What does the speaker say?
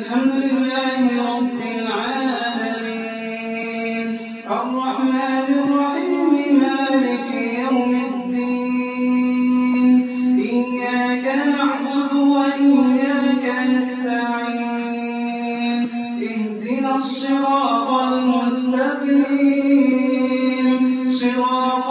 الحمد لله رب العالمين. الرحمن مالك يوم الدين. إياك نعبد وإياك نستعين. اهدنا الصراط المستقيم. صراط